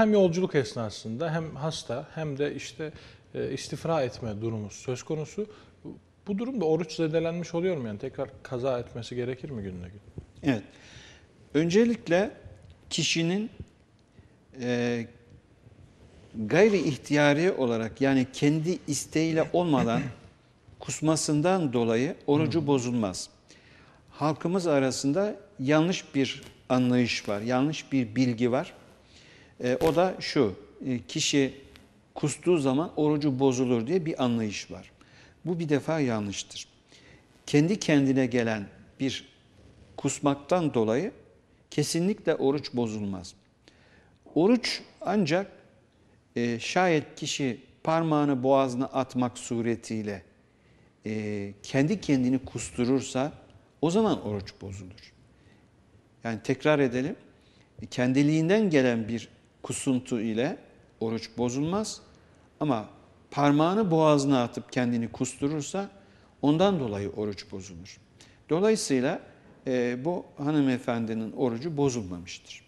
hem yolculuk esnasında hem hasta hem de işte e, istifra etme durumu söz konusu. Bu durumda oruç zedelenmiş oluyor mu yani? Tekrar kaza etmesi gerekir mi gününe gün? Evet. Öncelikle kişinin e, gayri ihtiyari olarak yani kendi isteğiyle olmadan kusmasından dolayı orucu bozulmaz. Halkımız arasında yanlış bir anlayış var, yanlış bir bilgi var. E, o da şu, e, kişi kustuğu zaman orucu bozulur diye bir anlayış var. Bu bir defa yanlıştır. Kendi kendine gelen bir kusmaktan dolayı kesinlikle oruç bozulmaz. Oruç ancak e, şayet kişi parmağını boğazına atmak suretiyle e, kendi kendini kusturursa o zaman oruç bozulur. Yani tekrar edelim. Kendiliğinden gelen bir kusuntu ile oruç bozulmaz. Ama parmağını boğazına atıp kendini kusturursa ondan dolayı oruç bozulur. Dolayısıyla e, bu hanımefendinin orucu bozulmamıştır.